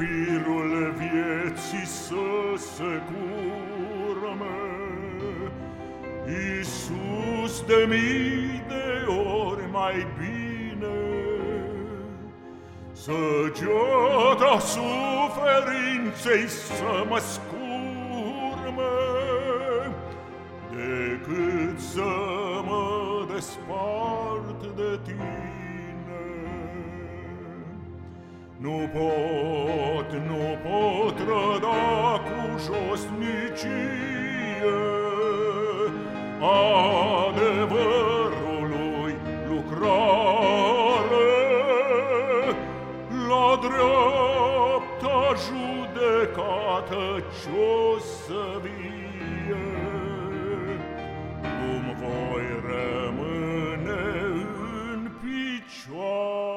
firul vieții să se curme. Iisus de mii de ori mai bine, Săgeata suferinței să mă scurme, Decât să mă despart de tine. Nu pot, nu pot răda cu josnicie adevărului lucrare la dreapta judecată ce-o să vie. Cum voi rămâne în picioare.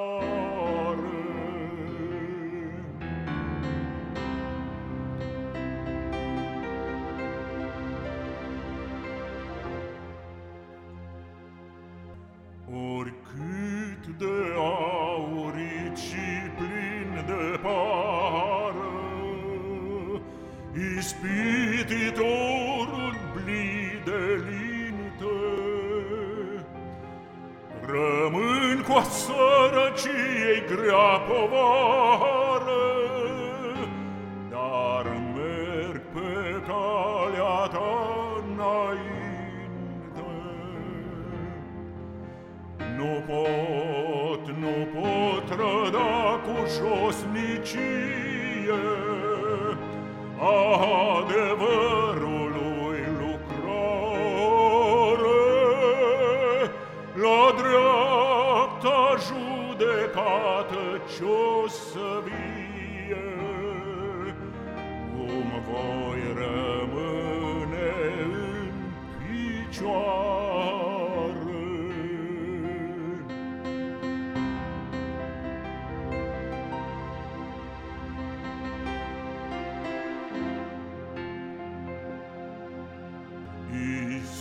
Oricât de aurit și plin de pară, Ispititorul bli de linte, Rămân cu a sărăciei grea povară, pot, nu pot trăda cu josnicie adevărului lucrare la dreapta judecată ce-o să vie. Cum voi rămâne în picioare.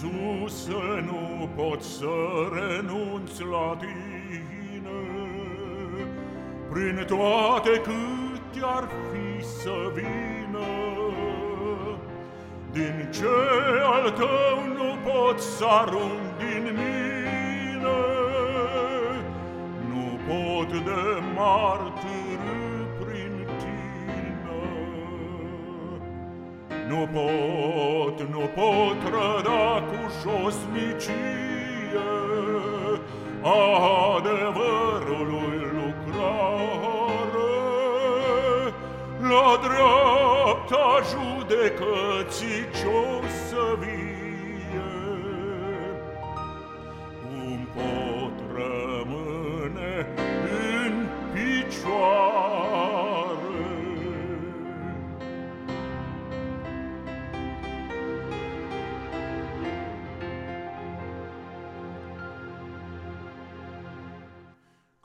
Iisuse, nu pot să renunț la tine, Prin toate câte ar fi să vină. Din ce al tău nu pot să arunc din mine, Nu pot de martârâ prin Nu pot, nu pot trăda cu josnicie adevărului lucrare. La dreapta judecății ce o să vii,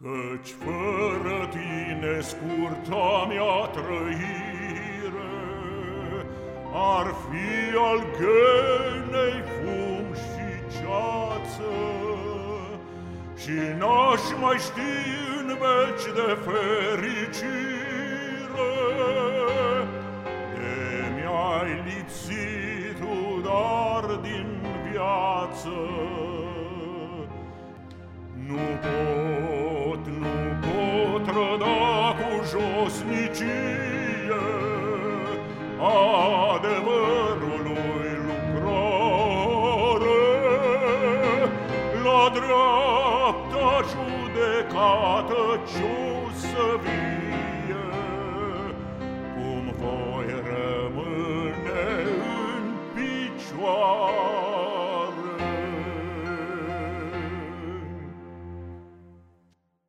Căci fără tine scurta mea trăire Ar fi al ghenei fum și ceață. Și n-aș mai ști în veci de fericire De mi-ai lipsit tu dar din viață. Nu pot, adevărului lucrare la dreapta judecată ce-o să vie cum voi rămâne